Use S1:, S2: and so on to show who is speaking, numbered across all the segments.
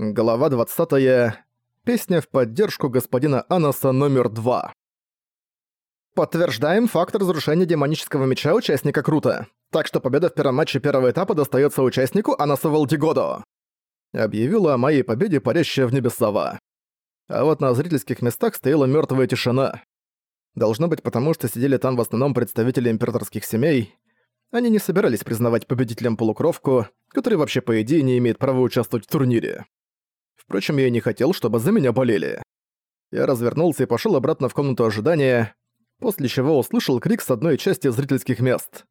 S1: Глава 20. Песня в поддержку господина Анаса номер 2. Подтверждаем факт разрушения демонического меча участника Круто. Так что победа в первом матче первого этапа достается участнику Анаса Валдигодо. Объявила о моей победе парящая в небе сова. А вот на зрительских местах стояла мертвая тишина. Должно быть потому, что сидели там в основном представители императорских семей. Они не собирались признавать победителем полукровку, который вообще по идее не имеет права участвовать в турнире. Впрочем, я и не хотел, чтобы за меня болели. Я развернулся и пошёл обратно в комнату ожидания, после чего услышал крик с одной части зрительских мест.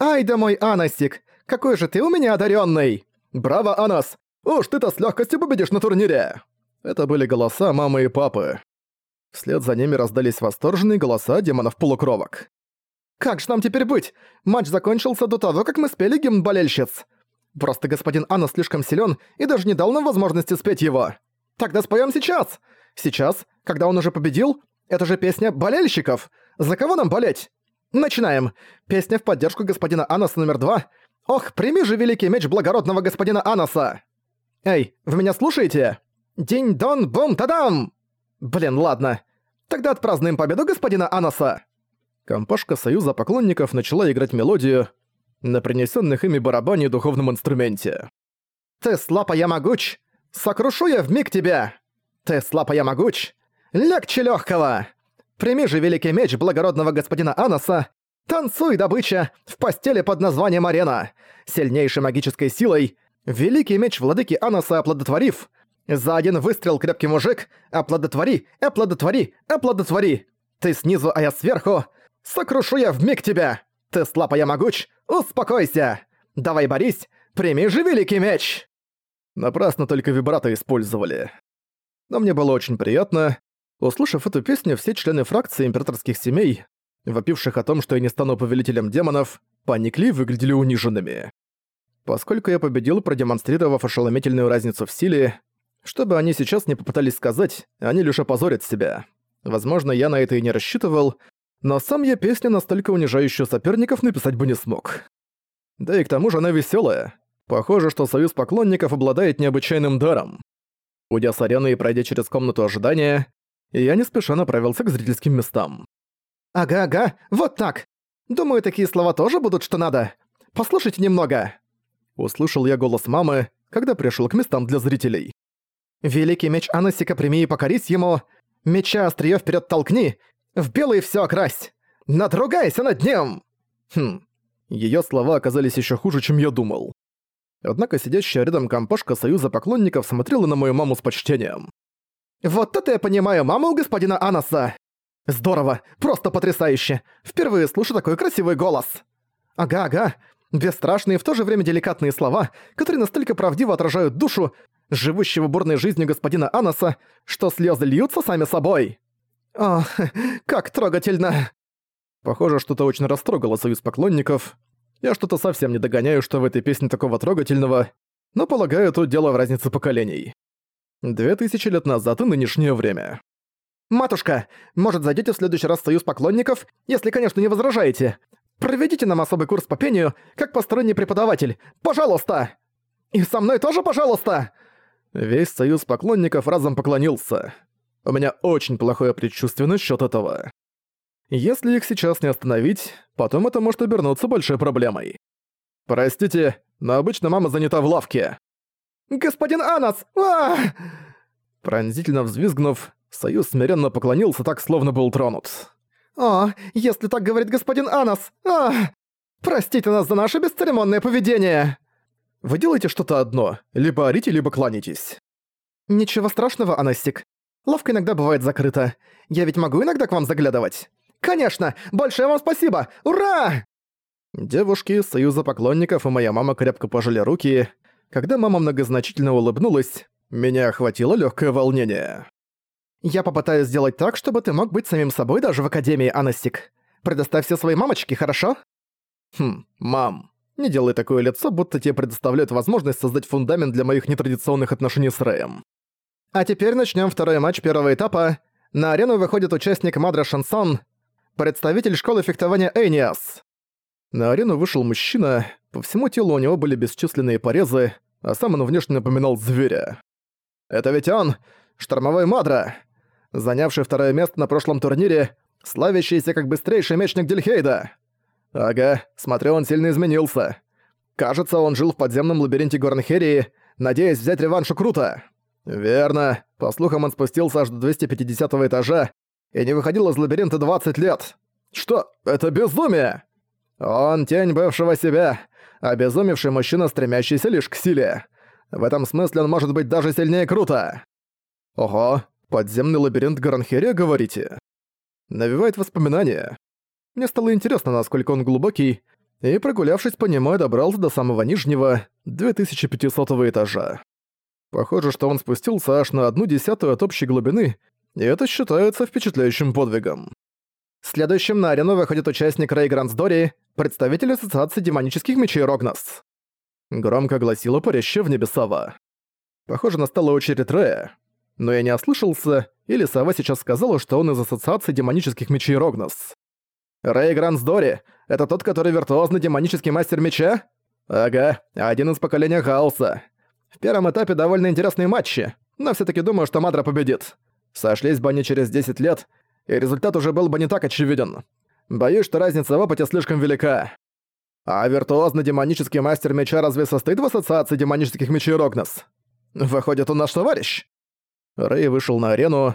S1: «Ай да мой Анасик! Какой же ты у меня одаренный! Браво, Анас! Уж ты-то с легкостью победишь на турнире!» Это были голоса мамы и папы. Вслед за ними раздались восторженные голоса демонов-полукровок. «Как же нам теперь быть? Матч закончился до того, как мы спели гимн болельщиц. Просто господин Анна слишком силен и даже не дал нам возможности спеть его. Тогда споем сейчас. Сейчас, когда он уже победил, это же песня болельщиков. За кого нам болеть? Начинаем. Песня в поддержку господина Анаса номер два. Ох, прими же великий меч благородного господина Анаса. Эй, вы меня слушаете? День-дон-бум-тадам! Блин, ладно. Тогда отпразднуем победу господина Анаса. Компашка Союза поклонников начала играть мелодию, на принесенных ими барабане духовном инструменте. «Ты слабо я могуч! Сокрушу я вмиг тебя! Ты слабо я могуч! Легче легкого! Прими же великий меч благородного господина Анаса! Танцуй, добыча, в постели под названием Арена! Сильнейшей магической силой, великий меч владыки Анаса оплодотворив, за один выстрел крепкий мужик, оплодотвори, оплодотвори, оплодотвори! Ты снизу, а я сверху! Сокрушу я вмиг тебя! Ты слаб, а я могуч! Успокойся! Давай, Борис, прими же великий меч!» Напрасно только вибрато использовали. Но мне было очень приятно. Услышав эту песню, все члены фракции императорских семей, вопивших о том, что я не стану повелителем демонов, паникли и выглядели униженными. Поскольку я победил, продемонстрировав ошеломительную разницу в силе, что бы они сейчас не попытались сказать, они лишь опозорят себя. Возможно, я на это и не рассчитывал, но сам я песню настолько унижающую соперников написать бы не смог. Да и к тому же она веселая. Похоже, что союз поклонников обладает необычайным даром. Уйдя с арены и пройдя через комнату ожидания, я не спеша направился к зрительским местам. «Ага-ага, вот так! Думаю, такие слова тоже будут что надо. Послушайте немного!» Услышал я голос мамы, когда пришел к местам для зрителей. «Великий меч Анасика прими и покорись ему! Меча остриё вперед толкни в белый все окрась! Надругайся над ним!» Хм, ее слова оказались еще хуже, чем я думал. Однако сидящая рядом компашка Союза поклонников смотрела на мою маму с почтением. «Вот это я понимаю маму у господина Анаса! Здорово! Просто потрясающе! Впервые слышу такой красивый голос!» «Ага-ага, бесстрашные и в то же время деликатные слова, которые настолько правдиво отражают душу, живущего бурной жизнью господина Анаса, что слезы льются сами собой!» «О, как трогательно!» Похоже, что-то очень растрогало союз поклонников. Я что-то совсем не догоняю, что в этой песне такого трогательного, но полагаю, тут дело в разнице поколений. Две тысячи лет назад и нынешнее время. «Матушка, может, зайдете в следующий раз в союз поклонников, если, конечно, не возражаете? Проведите нам особый курс по пению, как посторонний преподаватель. Пожалуйста!» «И со мной тоже, пожалуйста!» Весь союз поклонников разом поклонился. У меня очень плохое предчувствие насчет этого. Если их сейчас не остановить, потом это может обернуться большой проблемой. Простите, но обычно мама занята в лавке. «Господин Анас! а Пронзительно взвизгнув, Союз смиренно поклонился так, словно был тронут. «О, если так говорит господин Анас! а Простите нас за наше бесцеремонное поведение!» Вы делаете что-то одно, либо орите, либо кланяйтесь. «Ничего страшного, Анастик. Лавка иногда бывает закрыта. Я ведь могу иногда к вам заглядывать?» «Конечно! Большое вам спасибо! Ура!» Девушки, союза поклонников и моя мама крепко пожали руки. Когда мама многозначительно улыбнулась, меня охватило легкое волнение. «Я попытаюсь сделать так, чтобы ты мог быть самим собой даже в Академии, Анастик. Предоставь все своей мамочке, хорошо?» «Хм, мам, не делай такое лицо, будто тебе предоставляют возможность создать фундамент для моих нетрадиционных отношений с Рэем. А теперь начнем второй матч первого этапа. На арену выходит участник Мадра Шансон, представитель школы фехтования Эйниас. На арену вышел мужчина, по всему телу у него были бесчисленные порезы, а сам он внешне напоминал зверя. Это ведь он, штормовой Мадра, занявший второе место на прошлом турнире, славящийся как быстрейший мечник Дельхейда. Ага, смотрю, он сильно изменился. Кажется, он жил в подземном лабиринте Горнхерии, надеясь взять реванш у Крута. Верно. По слухам, он спустился аж до 250 этажа и не выходил из лабиринта 20 лет. Что? Это безумие! Он тень бывшего себя, обезумевший мужчина, стремящийся лишь к силе. В этом смысле он может быть даже сильнее Крута. Ого, подземный лабиринт Гаранхерия, говорите? Навевает воспоминания. Мне стало интересно, насколько он глубокий, и, прогулявшись по нему, я добрался до самого нижнего, 2500 этажа. Похоже, что он спустился аж на одну десятую от общей глубины, и это считается впечатляющим подвигом. Следующим на арену выходит участник Рэй Грансдори, представитель Ассоциации демонических мечей Рогнос. Громко гласила парящая в небе сова. Похоже, настала очередь Рэя. Но я не ослышался, или сова сейчас сказала, что он из Ассоциации демонических мечей Рогнос. Рэй Грансдори — это тот, который виртуозный демонический мастер меча? Ага, один из поколения хаоса. В первом этапе довольно интересные матчи, но все таки думаю, что Мадра победит. Сошлись бы они через 10 лет, и результат уже был бы не так очевиден. Боюсь, что разница в опыте слишком велика. А виртуозный демонический мастер меча разве состоит в ассоциации демонических мечей Рогнос? Выходит, он наш товарищ? Рэй вышел на арену.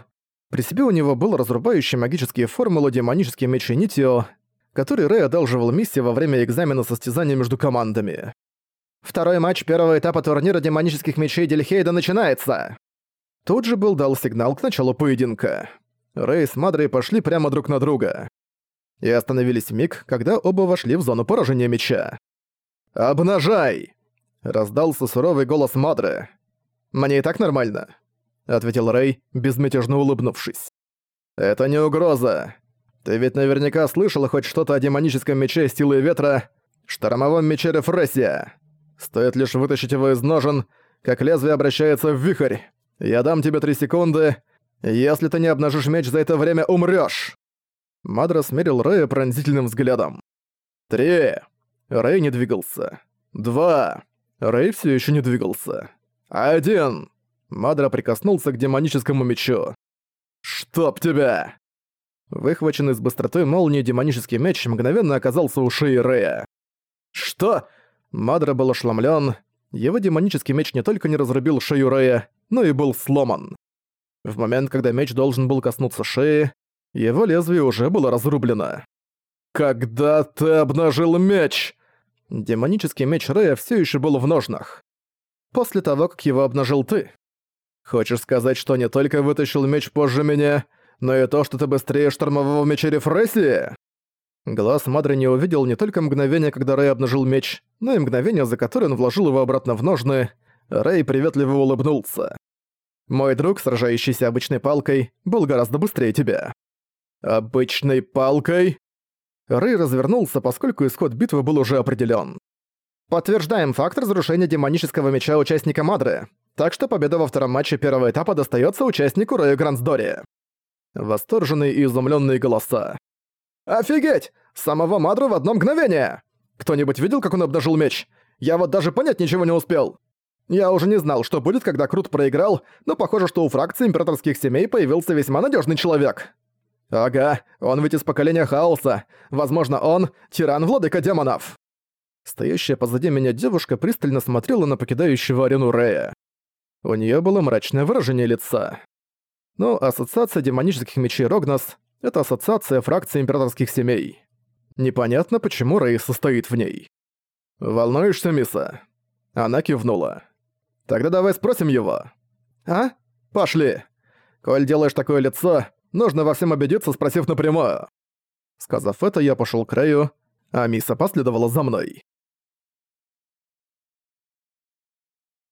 S1: При себе у него был разрубающий магические формулы демонический меч Нитио, который Рэй одалживал миссии во время экзамена состязания между командами. Второй матч первого этапа турнира демонических мечей Дельхейда начинается. Тут же был дал сигнал к началу поединка. Рэй с Мадрой пошли прямо друг на друга. И остановились в миг, когда оба вошли в зону поражения меча. «Обнажай!» — раздался суровый голос Мадры. «Мне и так нормально», — ответил Рэй, безмятежно улыбнувшись. «Это не угроза. Ты ведь наверняка слышала хоть что-то о демоническом мече силы ветра, штормовом мече Рефрессия. Стоит лишь вытащить его из ножен, как лезвие обращается в вихрь. Я дам тебе три секунды. Если ты не обнажишь меч за это время, умрёшь!» Мадра смерил Рэя пронзительным взглядом. «Три!» Рэй не двигался. «Два!» Рэй всё ещё не двигался. «Один!» Мадра прикоснулся к демоническому мечу. «Чтоб тебя!» Выхваченный с быстротой молнии демонический меч мгновенно оказался у шеи Рэя. «Что?» Мадра был ошеломлен. Его демонический меч не только не разрубил шею Рэя, но и был сломан. В момент, когда меч должен был коснуться шеи, его лезвие уже было разрублено. «Когда ты обнажил меч?» Демонический меч Рэя все еще был в ножнах. После того, как его обнажил ты. Хочешь сказать, что не только вытащил меч позже меня, но и то, что ты быстрее штормового меча Рефрессии? Глаз Мадры не увидел не только мгновение, когда Рэй обнажил меч, но и мгновение, за которое он вложил его обратно в ножны. Рэй приветливо улыбнулся. «Мой друг, сражающийся обычной палкой, был гораздо быстрее тебя». «Обычной палкой?» Рэй развернулся, поскольку исход битвы был уже определён. «Подтверждаем факт разрушения демонического меча участника Мадры, так что победа во втором матче первого этапа достаётся участнику Рэю Грансдори». Восторженные и изумлённые голоса. «Офигеть! Самого Мадру в одно мгновение! Кто-нибудь видел, как он обнажил меч? Я вот даже понять ничего не успел. Я уже не знал, что будет, когда Крут проиграл, но похоже, что у фракции императорских семей появился весьма надежный человек. Ага, он ведь из поколения хаоса. Возможно, он — тиран-владыка демонов. Стоящая позади меня девушка пристально смотрела на покидающего арену Рея. У нее было мрачное выражение лица. Но Ассоциация демонических мечей Рогнос это ассоциация фракций императорских семей. Непонятно, почему Рэй состоит в ней. «Волнуешься, Миса?» Она кивнула. «Тогда давай спросим его». «А? Пошли. Коль делаешь такое лицо, нужно во всем убедиться, спросив напрямую». Сказав это, я пошел к Рэю, а Миса последовала за мной.